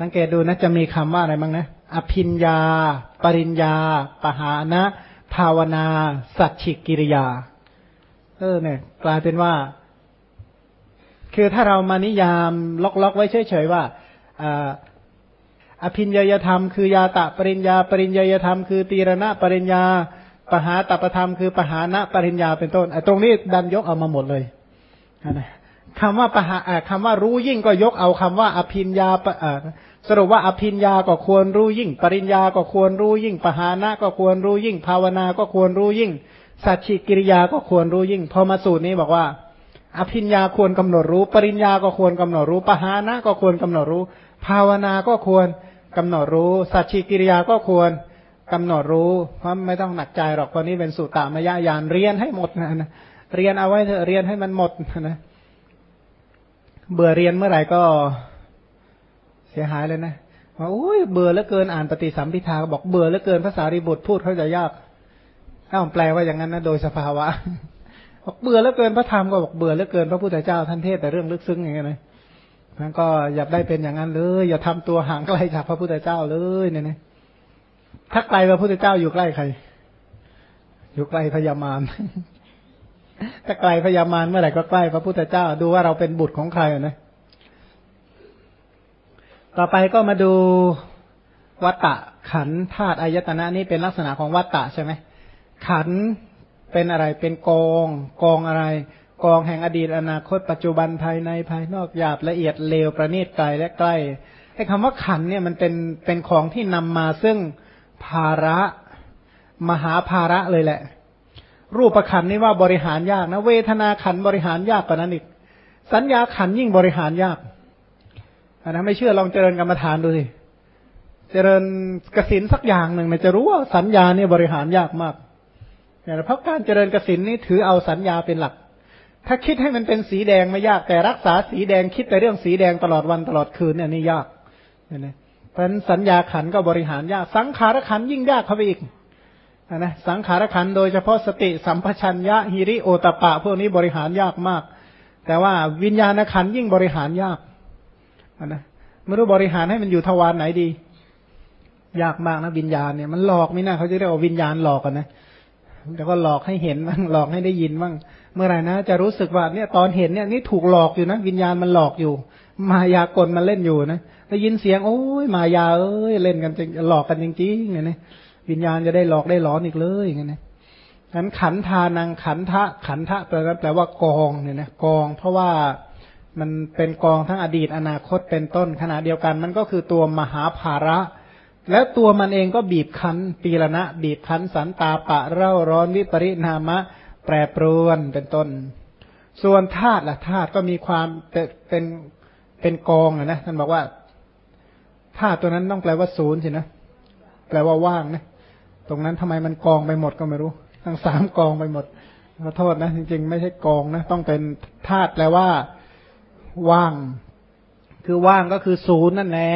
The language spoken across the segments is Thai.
สังเกตดูนะจะมีคำว่าอะไรบ้างนะ อภินยา ปริญญา ปหานะ ภาวนา สัจฉิกิริยา เออเนี่ย กลายเป็นว่า คือถ้าเรามานิยามล็อกๆไว้เฉยๆว่าอภินยยธรรมคือยาตะปริญญา ปริญญยธรรมคือตีรณะปริญญา ปหาตปธรรมคือปหานะปริญญาเป็นต้นไอ้ตรงนี้ดันยกเอามาหมดเลยนะ คำว่าปะหาคำว่ารู้ยิ่งก็ยกเอาคำว่าอภินยาสรุปว่าอภินยาก็ควรรู้ยิ่ง ปริญญาก็ควรรู้ยิ่ง ปหานะก็ควรรู้ยิ่ง ภาวนาก็ควรรู้ยิ่ง สัจฉิกิริยาก็ควรรู้ยิ่ง พอมาสูตรนี้บอกว่า อภินยาควรกำหนดรู้ ปริญญาก็ควรกำหนดรู้ ปหานะก็ควรกำหนดรู้ ภาวนาก็ควรกำหนดรู้ สัจฉิกิริยาก็ควรกำหนดรู้ เพราะไม่ต้องหนักใจหรอกเพราะนี้เป็นสุตรตามยญาณเรียนให้หมดนะ เรียนเอาไว้เถอะเรียนให้มันหมดนะ เบื่อเรียนเมื่อไหร่ก็เสียหายเลยนะว่าโอ้ยเบื่อเหลือเกินอ่านปฏิสัมพิทาบอกเบื่อเหลือเกินภาษาริบุตรพูดเขาจะยากถ้าผมแปลว่าอย่างนั้นนะโดยสภาวะบอกเบื่อเหลือเกินพระธรรมก็บอกเบื่อเหลือเกินพระพุทธเจ้าท่านเทศแต่เรื่องลึกซึ้งอย่างเงี้ยนะมันก็อย่าได้เป็นอย่างนั้นเลย อย่าทำตัวห่างไกลจากพระพุทธเจ้าเลยเนี่ยนะถ้าไกลพระพุทธเจ้าอยู่ใกล้ใคร อยู่ใกล้พญามาร ถ้าไกลพญามารเมื่อไหร่ก็ใกล้พระพุทธเจ้า ดูว่าเราเป็นบุตรของใครนะ ต่อไปก็มาดูวัตตะขันธาตุอายตนะนี่เป็นลักษณะของวัตตะใช่ไหมขันเป็นอะไรเป็นกอง กองอะไร กองแห่งอดีตอนาคต ปัจจุบันภายในภายนอกหยาบละเอียดเลวประณีตไกลและใกล้ไอ้คำว่าขันเนี่ยมันเป็นเป็นของที่นำมาซึ่งภาระมหาภาระเลยแหละ รูปขันนี่ว่าบริหารยากนะ เวทนาขันบริหารยากกว่านั้นอีก สัญญาขันยิ่งบริหารยากนะไม่เชื่อลองเจริญกรรมฐานดูสิเจริญกสินสักอย่างหนึ่งเนี่ยจะรู้ว่าสัญญาเนี่ยบริหารยากมากเพราะการเจริญกสินนี่ถือเอาสัญญาเป็นหลัก ถ้าคิดให้มันเป็นสีแดงไม่ยากแต่รักษาสีแดงคิดแต่เรื่องสีแดงตลอดวันตลอดคืนเนี่ยนี่ยากเนี่ยเพราะฉะนั้นสัญญาขันก็บริหารยาก สังขารขันยิ่งยากเข้าไปอีก นะสังขารขันโดยเฉพาะสติสัมปชัญญะฮิริโอตปะ พวกนี้บริหารยากมาก แต่ว่าวิญญาณขันยิ่งบริหารยากนะไม่รู้บริหารให้มันอยู่ทวารไหนดี ยากมากนะวิญญาณเนี่ยมันหลอกไม่น่าเขาจะเรียกว่าวิญญาณหลอกกันนะแล้วก็หลอกให้เห็นบ้างหลอกให้ได้ยินบ้างเมื่อไหร่นะจะรู้สึกว่าเนี่ยตอนเห็นเนี่ยนี่ถูกหลอกอยู่นะ วิญญาณมันหลอกอยู่ มายากลมันเล่นอยู่นะได้ยินเสียงโอ้ยมายาเอ้ยเล่นกันจริงหลอกกันจริงๆเนี่ยนะ วิญญาณจะได้หลอกได้หลอนอีกเลยอย่างเงี้ยนั้นขันธานังขันทะขันทะแปลว่าแปลว่ากองเนี่ยนะกอง เพราะว่ามันเป็นกองทั้งอดีตอนาคตเป็นต้นขณะเดียวกัน มันก็คือตัวมหาภาระ และตัวมันเองก็บีบคั้นปีละนะบีบคั้นสันตาปะเร่าร้อนวิปริณามะ แปรปรวนเป็นต้น ส่วนธาตุล่ะธาตุก็มีความเป็นเป็นกองนะท่านบอกว่าธาตุตัวนั้นต้องแปลว่าศูนย์สินะแปลว่าว่างนะ ตรงนั้นทำไมมันกองไปหมดก็ไม่รู้ ทั้งสามกองไปหมดขอโทษนะ จริง ๆ ไม่ใช่กองนะ ต้องเป็นธาตุแปลว่า ว่าง คือว่างก็คือศูนย์นั่นแหละ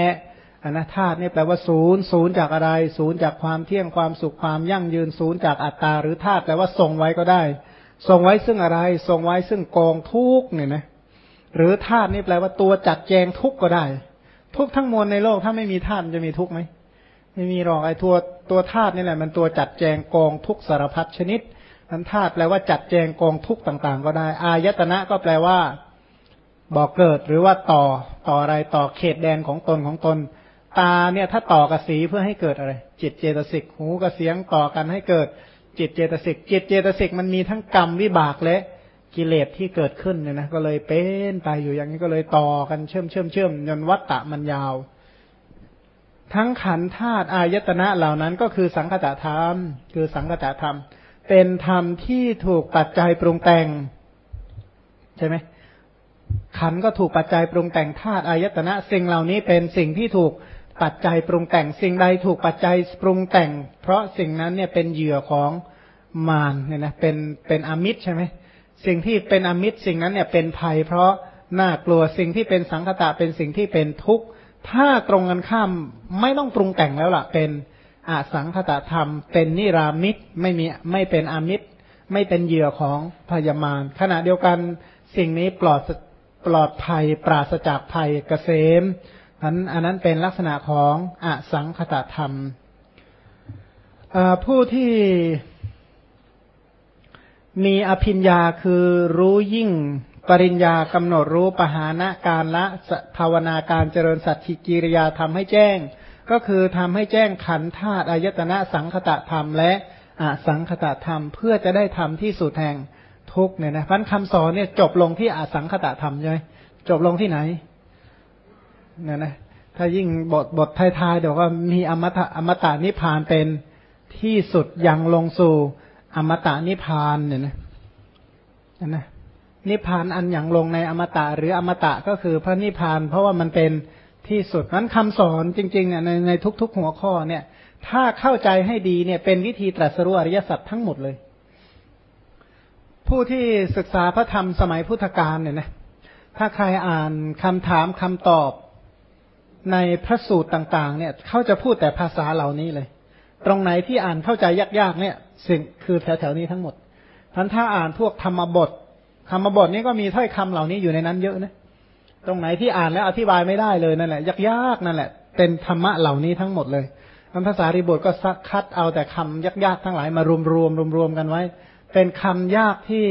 อันนะธาตุนี่แปลว่าศูนย์ศูนย์จากอะไร ศูนย์จากความเที่ยงความสุขความยั่งยืนศูนย์จากอัตตาหรือธาตุแปลว่าทรงไว้ก็ได้ ทรงไว้ซึ่งอะไร ทรงไว้ซึ่งกองทุกเนี่ยนะ หรือธาตุนี่แปลว่าตัวจัดแจงทุกก็ได้ ทุกทั้งมวลในโลกถ้าไม่มีธาตุจะมีทุกไหม ไม่มีหรอกไอ้ตัวตัวธาตุนี่แหละมันตัวจัดแจงกองทุกสารพัดชนิดนั้นธาตุแปลว่าจัดแจงกองทุกต่างๆ ก็ได้ อายตนะก็แปลว่าบอกเกิดหรือว่าต่อต่ออะไรต่อเขตแดนของตนของตน ตาเนี่ยถ้าต่อกับสีเพื่อให้เกิดอะไร จิตเจตสิกหูกับเสียงต่อกันให้เกิดจิตเจตสิกจิตเจตสิกมันมีทั้งกรรมวิบากและกิเลสที่เกิดขึ้นเนี่ยนะก็เลยเป็นไปอยู่อย่างนี้ก็เลยต่อกันเชื่อมเชื่อมเชื่อมจนวัตตะมันยาว ทั้งขันธาตุอายตนะเหล่านั้นก็คือสังคตธรรม คือสังคตธรรม เป็นธรรมที่ถูกปัจจัยปรุงแต่ง ใช่ไหมขันก็ถูกปัจจัยปรุงแต่งธาตุอายตนะ สิ่งเหล่านี้เป็นสิ่งที่ถูกปัจจัยปรุงแต่งสิ่งใดถูกปัจจัยปรุงแต่ง เพราะสิ่งนั้นเนี่ยเป็นเหยื่อของมารเนี่ยนะเป็นเป็นอมิตรใช่ไหมสิ่งที่เป็นอมิตรสิ่งนั้นเนี่ยเป็นภัย เพราะน่ากลัวสิ่งที่เป็นสังคตะเป็นสิ่งที่เป็นทุกข์ ถ้าตรงกันข้ามไม่ต้องปรุงแต่งแล้วล่ะ เป็นอสังคตธรรม เป็นนิรามิตไม่มีไม่เป็นอมิตร ไม่เป็นเหยื่อของพยามารขณะเดียวกันสิ่งนี้ปลอดปลอดภัย ปราศจากภัยเกษมอันอันนั้นเป็นลักษณะของอสังคตธรรมผู้ที่มีอภิญญาคือรู้ยิ่ง ปริญญากำหนดรู้ปหานะการละภาวนาการเจริญสัจจิกิริยาทำให้แจ้ง ก็คือทำให้แจ้งขันธาตุอายตนะสังคตะธรรมและอสังคตะธรรม เพื่อจะได้ทำที่สุดแห่งทุกเนี่ยนะพันคำสอนเนี่ยจบลงที่อสังคตะธรรมใช่ไหมจบลงที่ไหนเนี่ยนะถ้ายิ่งบทบทท้ายๆเดี๋ยวว่ามีอมตะอมตะนิพานเป็นที่สุดยังลงสู่อมตะนิพพานเนี่ยนะนะ นิพพานอันอย่างลงในอมตะหรืออมตะก็คือพระนิพพาน เพราะว่ามันเป็นที่สุดนั้นคำสอนจริงๆเนี่ยในในทุก ๆ หัวข้อเนี่ย ถ้าเข้าใจให้ดีเนี่ยเป็นวิธีตรัสรู้อริยสัจทั้งหมดเลย ผู้ที่ศึกษาพระธรรมสมัยพุทธกาลเนี่ยนะถ้าใครอ่านคำถามคำตอบในพระสูตรต่าง ๆ เนี่ยเขาจะพูดแต่ภาษาเหล่านี้เลย ตรงไหนที่อ่านเข้าใจยากๆ เนี่ย สิ่งคือแถวๆนี้ทั้งหมดท่านถ้าอ่านพวกธรรมบท ธรรมบทนี้ก็มีถ้อยคำเหล่านี้อยู่ในนั้นเยอะนะ ตรงไหนที่อ่านแล้วอธิบายไม่ได้เลยนั่นแหละยากๆนั่นแหละ เป็นธรรมะเหล่านี้ทั้งหมดเลยมันภาษาริบทก็ซักคัดเอาแต่คำยากๆทั้งหลายมารวมรวมรวมรวมกันไว้ เป็นคำยากที่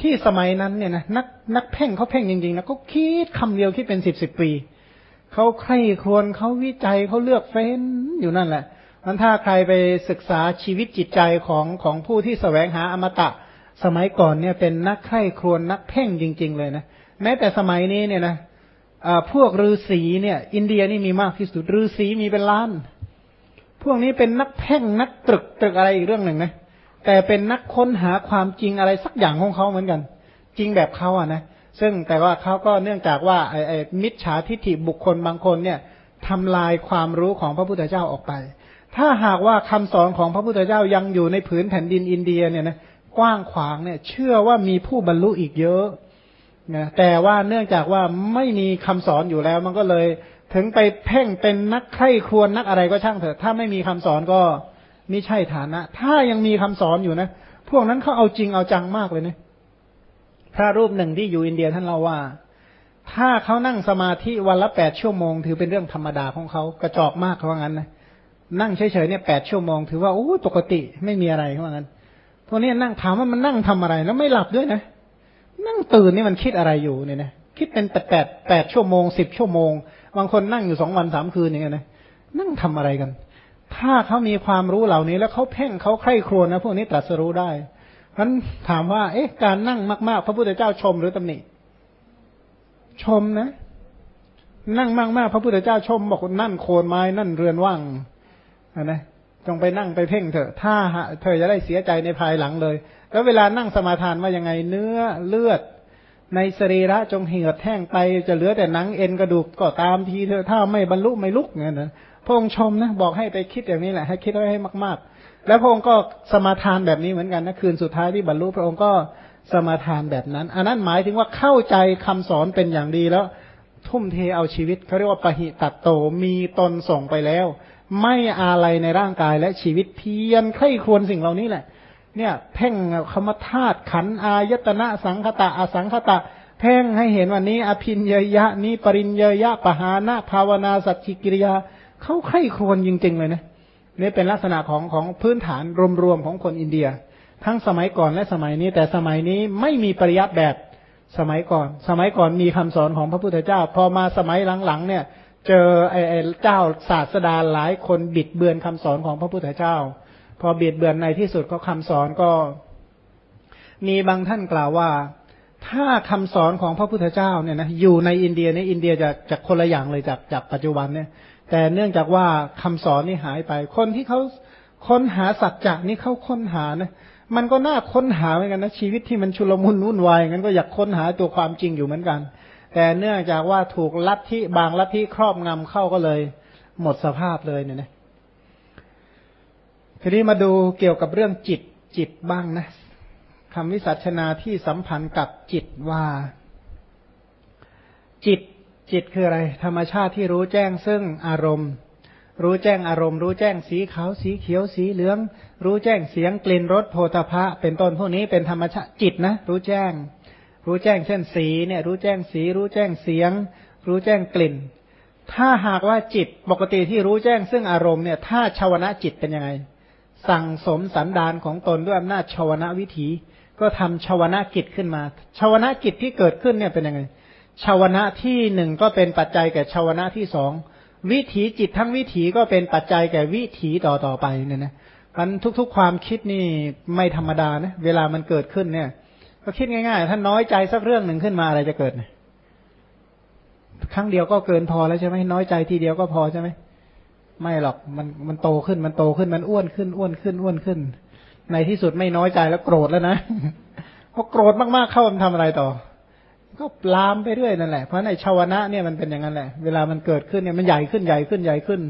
ที่สมัยนั้นเนี่ยนะนักนักเพ่งเขาเพ่งจริงๆนะก็คิดคำเดียวคิดเป็นสิบสิบปีเขาใคร่ครวญเขาวิจัยเขาเลือกเฟ้นอยู่นั่นแหละมันถ้าใครไปศึกษาชีวิตจิตใจของของผู้ที่แสวงหาอมตะ สมัยก่อนเนี่ยเป็นนักไข้ครวนนักเพ่งจริง ๆ เลยนะแม้แต่สมัยนี้เนี่ยนะพวกฤาษีเนี่ย อินเดียนี่มีมากที่สุดฤาษีมีเป็นล้าน พวกนี้เป็นนักเพ่งนักตรึกตรึกอะไรอีกเรื่องหนึ่งนะแต่เป็นนักค้นหาความจริงอะไรสักอย่างของเขาเหมือนกัน จริงแบบเขาอะนะซึ่งแต่ว่าเขาก็เนื่องจากว่าไอ้ไอมิจฉาทิฏฐิบุคคลบางคนเนี่ยทำลายความรู้ของพระพุทธเจ้าออกไป ถ้าหากว่าคำสอนของพระพุทธเจ้ายังอยู่ในผืนแผ่นดินอินเดียเนี่ยนะ กว้างขวางเนี่ย เชื่อว่ามีผู้บรรลุอีกเยอะนะแต่ว่าเนื่องจากว่าไม่มีคำสอนอยู่แล้ว มันก็เลยถึงไปเพ่งเป็นนักใคร่ครวญนักอะไรก็ช่างเถอะ ถ้าไม่มีคำสอนก็ไม่ใช่ฐานะ ถ้ายังมีคำสอนอยู่นะ พวกนั้นเขาเอาจริงเอาจังมากเลยนะพระรูปหนึ่งที่อยู่อินเดียท่านเล่าว่า ถ้าเขานั่งสมาธิวันละแปดชั่วโมง ถือเป็นเรื่องธรรมดาของเขากระจอกมากเขาว่างั้นนะนั่งเฉยๆเนี่ยแปดชั่วโมงถือว่าโอ้ปกติไม่มีอะไรเขาว่างั้น พวกนี้นั่งถามว่ามันนั่งทำอะไรแล้วไม่หลับด้วยนะ นั่งตื่นนี่มันคิดอะไรอยู่เนี่ยนะคิดเป็นแปดแปดแปดชั่วโมงสิบชั่วโมง บางคนนั่งอยู่สองวันสามคืนอย่างเงี้ยนะนั่งทำอะไรกัน ถ้าเขามีความรู้เหล่านี้ แล้วเขาเพ่งเขาใคร่ครวญนะพวกนี้ตรัสรู้ได้เพราะถามว่า เอ๊ะ การนั่งมากๆ พระพุทธเจ้าชมหรือตำหนิ ชมนะ นั่งมากๆ พระพุทธเจ้าชมบอกนั่นโคนไม้นั่นเรือนว่างนะ จงไปนั่งไปเพ่งเถอะ ถ้าเธอจะได้เสียใจในภายหลังเลย แล้วเวลานั่งสมาทานว่ายังไงเนื้อเลือด ในสรีระจงเหี่ยวแห้งไปจะเหลือแต่หนังเอ็นกระดูกก็ตามทีเธอถ้าไม่บรรลุไม่ลุกเงี้ยนะพระองค์ชมนะบอกให้ไปคิดอย่างนี้แหละ ให้คิดไว้ให้มากๆ แล้วพระองค์ก็สมาทานแบบนี้เหมือนกันนะคืนสุดท้ายที่บรรลุพระองค์ก็สมาทานแบบนั้น อันนั้นหมายถึงว่าเข้าใจคำสอนเป็นอย่างดีแล้ว ทุ่มเทเอาชีวิตเขาเรียกว่าปะหิตัดโตมีตนส่งไปแล้ว ไม่อะไรในร่างกายและชีวิตเพียรใคร่ควรสิ่งเหล่านี้แหละ เนี่ย เพ่งคมธาตุขันอายตนะสังคตะอสังคตะ เพ่งให้เห็นวันนี้ อภินเยยะนี้ปริญเยยะปหานะภาวนาสัจจิกิริยาเขาใคร่ควญจริง ๆ เลยนะนี่เป็นลักษณะของของพื้นฐานรวมๆของคนอินเดีย ทั้งสมัยก่อนและสมัยนี้ แต่สมัยนี้ไม่มีปริยัติแบบสมัยก่อน สมัยก่อนมีคำสอนของพระพุทธเจ้า พอมาสมัยหลังๆเนี่ย เจอไอ้เจ้าศาสดาหลายคนบิดเบือนคำสอนของพระพุทธเจ้า พอบิดเบือนในที่สุดก็คำสอนก็ มีบางท่านกล่าวว่า ถ้าคำสอนของพระพุทธเจ้าเนี่ยนะอยู่ในอินเดียเนี่ยอินเดียจะจะคนละอย่างเลยจากจากปัจจุบันเนี่ย แต่เนื่องจากว่าคำสอนนี่หายไป คนที่เขาค้นหาสัจจะนี่เขาค้นหานะมันก็น่าค้นหาเหมือนกันนะชีวิตที่มันชุลมุนวุ่นวายงั้นก็อยากค้นหาตัวความจริงอยู่เหมือนกัน แต่เนื่องจากว่าถูกลัทธิบางลัทธิครอบงำเข้าก็เลย หมดสภาพเลยเนี่ยนะทีนี้มาดูเกี่ยวกับเรื่องจิตจิตบ้างนะคำวิสัชนาที่สัมพันธ์กับจิตว่า จิตจิตคืออะไร ธรรมชาติที่รู้แจ้งซึ่งอารมณ์ รู้แจ้งอารมณ์ รู้แจ้งสีขาวสีเขียวสีเหลือง รู้แจ้งเสียงกลิ่นรสโพธพะเป็นต้นพวกนี้เป็นธรรมชาติจิตนะ รู้แจ้ง รู้แจ้งเช่นสีเนี่ย รู้แจ้งสี รู้แจ้งเสียง รู้แจ้งกลิ่น ถ้าหากว่าจิตปกติที่รู้แจ้งซึ่งอารมณ์เนี่ย ถ้าชาวนะจิตเป็นยังไง สั่งสมสันดานของตนด้วยอำนาจชาวนะวิถี ก็ทำชาวนะกิจขึ้นมา ชาวนะกิจที่เกิดขึ้นเนี่ยเป็นยังไง ชาวนะที่หนึ่งก็เป็นปัจจัยแก่ชาวนะที่สองวิถีจิตทั้งวิถีก็เป็นปัจจัยแก่วิถีต่อต่อไปเนี่ยนะมันทุกๆความคิดนี่ไม่ธรรมดานะเวลามันเกิดขึ้นเนี่ย ก็คิดง่ายๆ ถ้าน้อยใจสักเรื่องหนึ่งขึ้นมาอะไรจะเกิดครั้งเดียวก็เกินพอแล้วใช่ไหมน้อยใจทีเดียวก็พอใช่ไหมไม่หรอกมันมันโตขึ้นมันโตขึ้นมันอ้วนขึ้นอ้วนขึ้นอ้วนขึ้น ในที่สุดไม่น้อยใจแล้วโกรธแล้วนะพอโกรธมากๆเข้ามันทำอะไรต่อ ก็ลามไปเรื่อยนั่นแหละเพราะในชาวนะเนี่ยมันเป็นอย่างนั้นแหละ เวลามันเกิดขึ้นเนี่ยมันใหญ่ขึ้นใหญ่ขึ้นใหญ่ขึ้น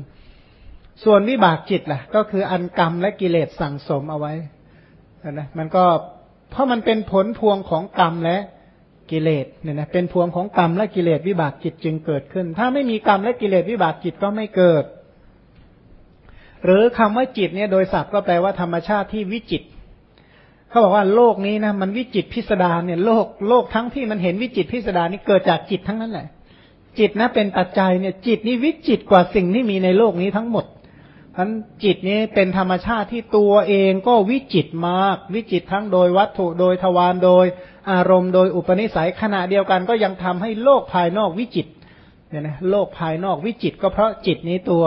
ส่วนวิบากจิตล่ะ ก็คืออันกรรมและกิเลสสั่งสมเอาไว้นะมันก็ เพราะมันเป็นผลพวงของกรรมและกิเลสเนี่ยนะเป็นพวงของกรรมและกิเลสวิบากจิตจึงเกิดขึ้น ถ้าไม่มีกรรมและกิเลสวิบากจิตก็ไม่เกิด หรือคำว่าจิตเนี่ยโดยศัพท์ก็แปลว่าธรรมชาติที่วิจิตเขาบอกว่าโลกนี้นะมันวิจิตพิสดารเนี่ยโลกโลกทั้งที่มันเห็นวิจิตพิสดารนี่เกิดจากจิตทั้งนั้นแหละจิตนะเป็นปัจจัยเนี่ยจิตนี้วิจิตกว่าสิ่งที่มีในโลกนี้ทั้งหมด ทั้นจิตนี้เป็นธรรมชาติที่ตัวเองก็วิจิตมาก วิจิตทั้งโดยวัตถุโดยทวารโดยอารมณ์โดยอุปนิสัยขณะเดียวกันก็ยังทำให้โลกภายนอกวิจิตเนี่ยนะโลกภายนอกวิจิตก็เพราะจิตนี้ตัว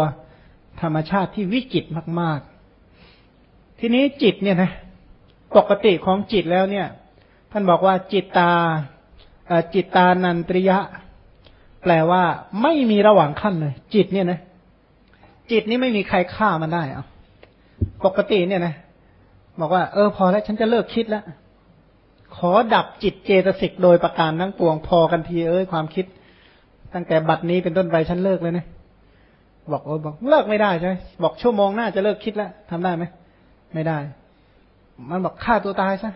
ธรรมชาติที่วิจิตมาก ๆ ทีนี้จิตเนี่ยนะปกติของจิตแล้วเนี่ย ท่านบอกว่าจิตตาจิตตานันตริยะ แปลว่าไม่มีระหว่างขั้นเลย จิตเนี่ยนะ จิตนี้ไม่มีใครฆ่ามันได้อะปกติเนี่ยนะ บอกว่า เออ พอแล้วฉันจะเลิกคิดแล้ว ขอดับจิตเจตสิกโดยประการทั้งปวงพอกันทีเอ้ยความคิด ตั้งแต่บัดนี้เป็นต้นไปฉันเลิกเลยนะบอกโอ้บอกเลิกไม่ได้ใช่ไหมบอกชั่วโมงหน้าจะเลิกคิดแล้วทำได้ไหมไม่ได้ มันบอกฆ่าตัวตายใช่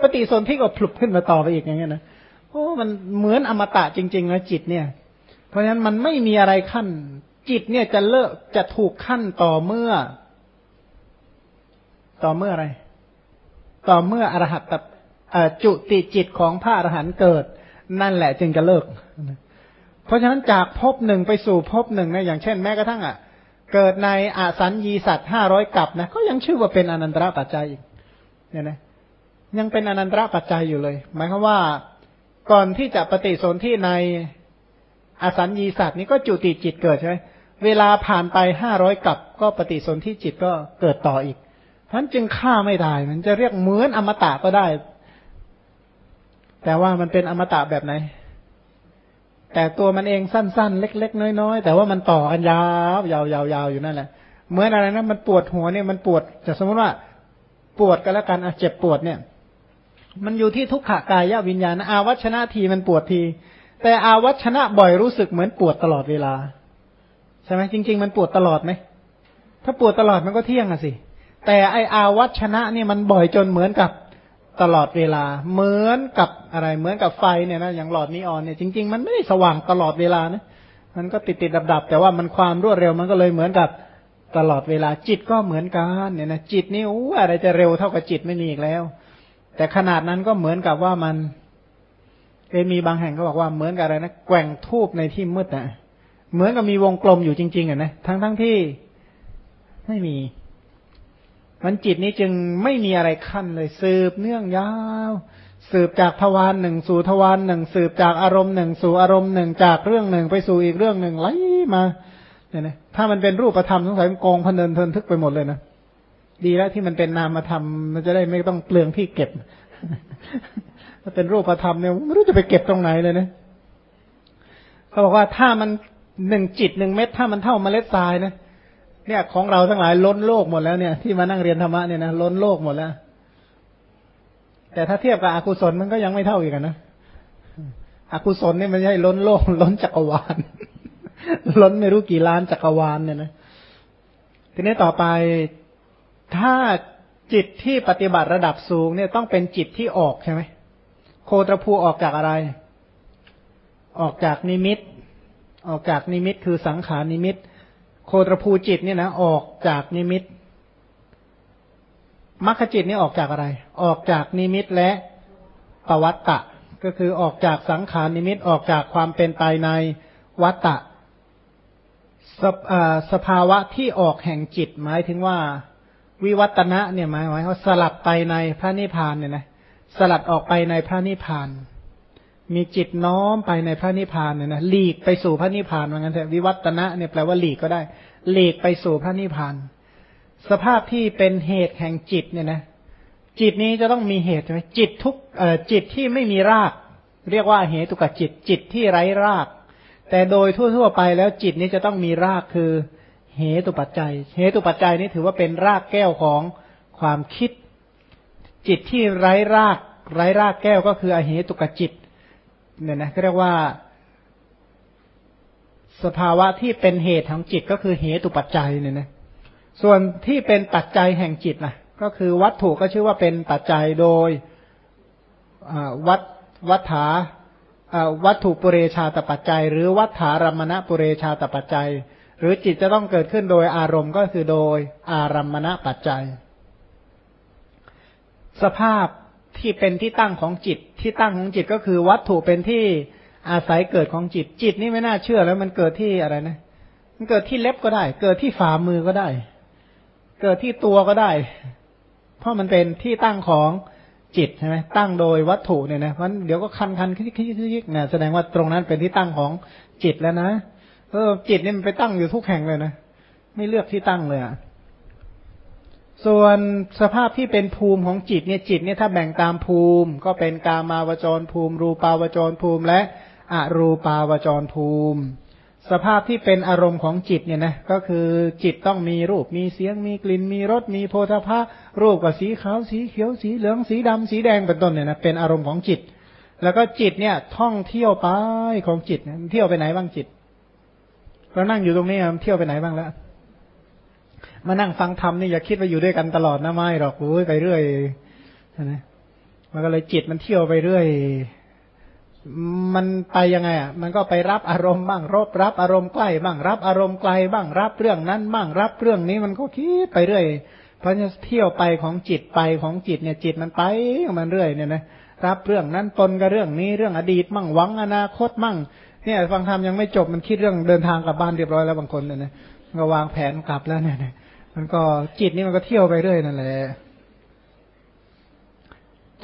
ปฏิสนธิก็พลุบขึ้นมาต่อไปอีกอย่างเงี้ยนะโอ้มันเหมือนอมตะจริงๆนะจิตเนี่ย เพราะฉะนั้นมันไม่มีอะไรขั้น จิตเนี่ยจะเลิกจะถูกขั้นต่อเมื่อ ต่อเมื่ออะไร ต่อเมื่ออรหัตจุติจิตของพระอรหันต์เกิด นั่นแหละจึงจะเลิก เพราะฉะนั้นจากภพหนึ่งไปสู่ภพหนึ่งนะอย่างเช่นแม้กระทั่งอะ เกิดในอาสัญญีสัตว์ห้าร้อยกับนะก็ยังชื่อว่าเป็นอนันตระปัจจัยอีกเนี่ยนะยังเป็นอนันตระปัจจัยอยู่เลย หมายความว่าก่อนที่จะปฏิสนธิในอสัญญีสัตว์นี้ก็จุติจิตเกิดใช่ไหม เวลาผ่านไปห้าร้อยกับก็ปฏิสนธิจิตก็เกิดต่ออีกท่านจึงฆ่าไม่ได้ มันจะเรียกเหมือนอมตะก็ได้ แต่ว่ามันเป็นอมตะแบบไหน แต่ตัวมันเองสั้นๆ เล็ก ๆ น้อยๆ แต่ว่ามันต่อกันยาวยาวยาวๆอยู่นั่นแหละเหมือนอะไรนะมันปวดหัวเนี่ยมันปวดจะสมมติว่าปวดกันแล้วกันอะเจ็บปวดเนี่ย มันอยู่ที่ทุกขากายวิญญาณอาวัชนะทีมันปวดที แต่อาวัชนะบ่อยรู้สึกเหมือนปวดตลอดเวลา ใช่ไหมจริง ๆ มันปวดตลอดไหมถ้าปวดตลอดมันก็เที่ยงอะสิ แต่ไออาวัชนะเนี่ยมันบ่อยจนเหมือนกับตลอดเวลา เหมือนกับอะไรเหมือนกับไฟเนี่ยนะอย่างหลอดนีออนเนี่ยจริง ๆ มันไม่ได้สว่างตลอดเวลานะมันก็ติดติดดับดับแต่ว่ามันความรวดเร็วมันก็เลยเหมือนกับตลอดเวลาจิตก็เหมือนกันเนี่ยนะจิตนี่อู้อะไรจะเร็วเท่ากับจิตไม่มีอีกแล้ว แต่ขนาดนั้นก็เหมือนกับว่ามันเคยมีบางแห่งก็บอกว่าเหมือนกับอะไรนะแกว่งทูบในที่มืดนะ เหมือนกับมีวงกลมอยู่จริง ๆอะนะทั้งทั้งที่ไม่มี มันจิตนี้จึงไม่มีอะไรขั้นเลย สืบเนื่องยาว สืบจากทวารหนึ่งสู่ทวารหนึ่งสืบจากอารมณ์หนึ่งสู่อารมณ์หนึ่งจากเรื่องหนึ่งไปสู่อีกเรื่องหนึ่งไหลมาเนี่ยนะถ้ามันเป็นรูปธรรมสงสัยมันกองพนเดินเทินทึกไปหมดเลยนะดีแล้วที่มันเป็นนามธรรมมันจะได้ไม่ต้องเปลืองที่เก็บถ้าเป็นรูปธรรมเนี่ยไม่รู้จะไปเก็บตรงไหนเลยนะเขาบอกว่าถ้ามัน หนึ่งจิตหนึ่งเม็ดถ้ามันเท่าเมล็ดทรายนะเนี่ยของเราทั้งหลายล้นโลกหมดแล้วเนี่ย ที่มานั่งเรียนธรรมะเนี่ยนะล้นโลกหมดแล้ว แต่ถ้าเทียบกับอกุศลมันก็ยังไม่เท่าอีกนะอกุศลนี่ยมันใช่ล้นโลก ล้นจักรวาล ล้นไม่รู้กี่ล้านจักรวาลเนี่ยนะทีนี้ต่อไปถ้าจิตที่ปฏิบัติระดับสูงเนี่ยต้องเป็นจิตที่ออกใช่ไหมโคตรภูออกจากอะไร ออกจากนิมิต ออกจากนิมิตคือสังขารนิมิต โคตรภูจิตเนี่ยนะออกจากนิมิตมรรคจิตนี่ออกจากอะไร ออกจากนิมิตและปวัตตะ ก็คือออกจากสังขารนิมิตออกจากความเป็นไปในวัฏฏะสภาสภาวะที่ออกแห่งจิต หมายถึงว่าวิวัตนะเนี่ยหมายหมายว่าสลัดไปในพระนิพพานเนี่ยนะสลัดออกไปในพระนิพพาน มีจิตน้อมไปในพระนิพพานเนี่ยนะหลีกไปสู่พระนิพพานว่างั้นเถอะวิวัตนะเนี่ยแปลว่าหลีกก็ได้หลีกไปสู่พระนิพพานสภาพที่เป็นเหตุแห่งจิตเนี่ยนะ จิตนี้จะต้องมีเหตุใช่ไหมจิตทุกเอ่อจิตที่ไม่มีราก เรียกว่าเหตุกจิต จิตที่ไร้ราก แต่โดยทั่วๆไปแล้วจิตนี้จะต้องมีรากคือเหตุปัจจัย เหตุปัจจัยนี้ถือว่าเป็นรากแก้วของความคิด จิตที่ไร้ราก ไร้รากแก้วก็คืออเหตุกจิต เนี่ยนะเรียกว่า สภาวะที่เป็นเหตุของจิตก็คือเหตุปัจจัยเนี่ยนะส่วนที่เป็นปัจจัยแห่งจิตนะก็คือวัตถุก็ชื่อว่าเป็นปัจจัยโดยวัตวัฏฐาวัตถุปุเรชาตปัจจัย หรือวัฏฐารมณะปุเรชาตปัจจัย หรือจิตจะต้องเกิดขึ้นโดยอารมณ์ก็คือโดยอารมณะปัจจัย สภาพ ที่เป็นที่ตั้งของจิต ที่ตั้งของจิตก็คือวัตถุเป็นที่อาศัยเกิดของจิต จิตนี่ไม่น่าเชื่อแล้วมันเกิดที่อะไรนะ มันเกิดที่เล็บก็ได้ เกิดที่ฝ่ามือก็ได้ เกิดที่ตัวก็ได้ เพราะมันเป็นที่ตั้งของจิตใช่ไหมตั้งโดยวัตถุเนี่ยนะเพราะเดี๋ยวก็คันคันคิกคิกคิกนะแสดงว่าตรงนั้นเป็นที่ตั้งของจิตแล้วนะเออจิตนี่มันไปตั้งอยู่ทุกแห่งเลยนะไม่เลือกที่ตั้งเลยอะ ส่วนสภาพที่เป็นภูมิของจิตเนี่ยจิตเนี่ยถ้าแบ่งตามภูมิ ก็เป็นกามาวจรภูมิ รูปาวจรภูมิ และอรูปาวจรภูมิ สภาพที่เป็นอารมณ์ของจิตเนี่ยนะก็คือจิตต้องมีรูปมีเสียงมีกลิ่นมีรสมีโพธาภะรูปกับสีขาวสีเขียวสีเหลืองสีดำสีแดงเป็นต้นเนี่ยนะเป็นอารมณ์ของจิต แล้วก็จิตเนี่ยท่องเที่ยวไปของจิตเที่ยวไปไหนบ้างจิตเรานั่งอยู่ตรงนี้เที่ยวไปไหนบ้างแล้ว มานั่งฟังธรรมนี่อย่าคิดว่าอยู่ด้วยกันตลอดนะไม่หรอกโอ้ยไปเรื่อยนะมันก็เลยจิตมันเที่ยวไปเรื่อย มันไปยังไงอะ มันก็ไปรับอารมณ์บ้างรบรับอารมณ์ใกล้บ้างรับอารมณ์ไกลบ้างรับเรื่องนั้นบ้างรับเรื่องนี้มันก็คิดไปเรื่อย เพราะจะเที่ยวไปของจิตไปของจิตเนี่ย จิตมันไปมันเรื่อยเนี่ยนะรับเรื่องนั้นปนกับเรื่องนี้เรื่องอดีตมั่งหวังอนาคตมั่งเนี่ยฟังธรรมยังไม่จบมันคิดเรื่องเดินทางกลับบ้านเรียบร้อยแล้วบางคนเนี่ยนะก็วางแผนกลับแล้วเนี่ย มันก็จิตนี่มันก็เที่ยวไปเรื่อยนั่นแหละ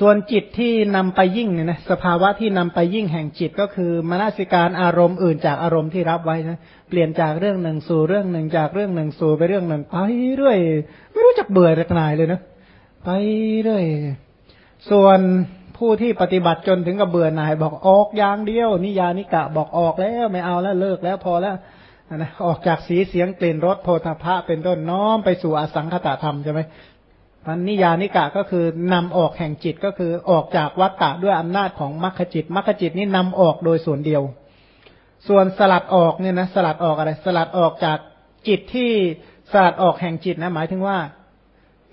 ส่วนจิตที่นำไปยิ่งเนี่ยนะสภาวะที่นำไปยิ่งแห่งจิตก็คือมนสิการอารมณ์อื่นจากอารมณ์ที่รับไว้นะเปลี่ยนจากเรื่องหนึ่งสู่เรื่องหนึ่งจากเรื่องหนึ่งสู่ไปเรื่องหนึ่งไปเรื่อยไม่รู้จักเบื่อระนายเลยนะไปเรื่อยส่วนผู้ที่ปฏิบัติจนถึงกับเบื่อหน่ายบอกออกอย่างเดียวนิยานิกะบอกออกแล้วไม่เอาแล้วเลิกแล้วพอแล้ว นะออกจากสีเสียงกลิ่นรสโพธาภะเป็นต้นน้อมไปสู่อสังคตธรรมใช่ไหมมันนิยานิกะก็คือนำออกแห่งจิตก็คือออกจากวัฏฏะด้วยอำนาจของมรรคจิตมรรคจิตนี้นำออกโดยส่วนเดียว ส่วนสลัดออกเนี่ยนะสลัดออกอะไร สลัดออกจากจิตที่สลัดออกแห่งจิตนะหมายถึงว่า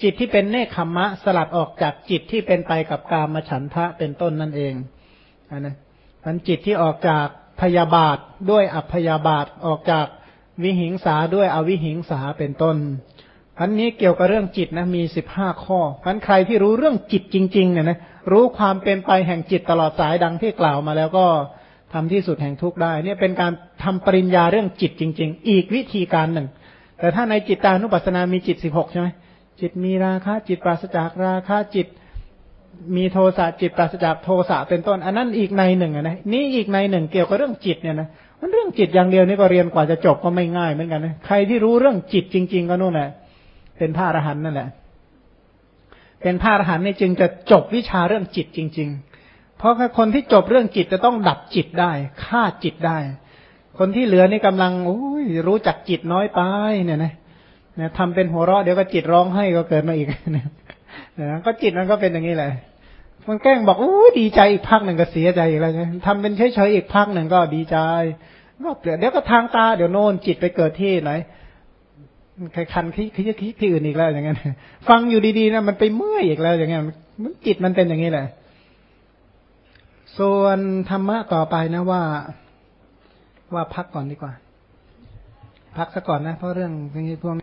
จิตที่เป็นเนคขมมะสลัดออกจากจิตที่เป็นไปกับกามฉันทะเป็นต้นนั่นเองอันนะมันจิตที่ออกจาก พยาบาทด้วยอัพยาบาทออกจากวิหิงสาด้วยอวิหิงสาเป็นต้นอันนี้เกี่ยวกับเรื่องจิตนะมีสิบห้าข้อพันใครที่รู้เรื่องจิตจริงๆเนี่ยนะรู้ความเป็นไปแห่งจิตตลอดสายดังที่กล่าวมาแล้วก็ทำที่สุดแห่งทุกได้ เนี่ยเป็นการทำปริญญาเรื่องจิตจริง ๆ อีกวิธีการหนึ่ง แต่ถ้าในจิตตานุปัสสนามีจิตสิบหกใช่ไหมจิตมีราคะจิตปราศจากราคะจิต มีโทสะจิตปราศจากโทสะเป็นต้น อันนั้นอีกในหนึ่งนะนี่อีกในหนึ่งเกี่ยวกับเรื่องจิตเนี่ยนะมันเรื่องจิตอย่างเดียวนี่ก็เรียนกว่าจะจบก็ไม่ง่ายเหมือนกันนะใครที่รู้เรื่องจิตจริง ๆ ก็นู่นแหละเป็นพระอรหันต์นั่นแหละเป็นพระอรหันต์นี่จึงจะจบวิชาเรื่องจิตจริง ๆ เพราะคนที่จบเรื่องจิตจะต้องดับจิตได้ฆ่าจิตได้ คนที่เหลือนี่กำลังโอ้ยรู้จักจิตน้อยไปเนี่ยนะเนี่ยทำเป็นหัวเราะเดี๋ยวก็จิตร้องให้ก็เกิดมาอีกเนี่ย ก็จิตมันก็เป็นอย่างนี้แหละมันแกล้งบอกโอ้ดีใจอีกพักหนึ่งก็เสียใจอีกแล้วใช่ทำเป็นเฉยๆอีกพักหนึ่งก็ดีใจก็เปลี่ยนเดี๋ยวก็ทางตาเดี๋ยวโน่นจิตไปเกิดที่ไหนใครคันที่ที่ที่ที่อื่นอีกแล้วอย่างเงี้ยฟังอยู่ดีๆนะมันไปเมื่อยอีกแล้วอย่างเงี้ยมันจิตมันเป็นอย่างนี้แหละ ส่วนธรรมะต่อไปนะว่า ว่าพักก่อนดีกว่า พักซะก่อนนะเพราะเรื่องนี้พวก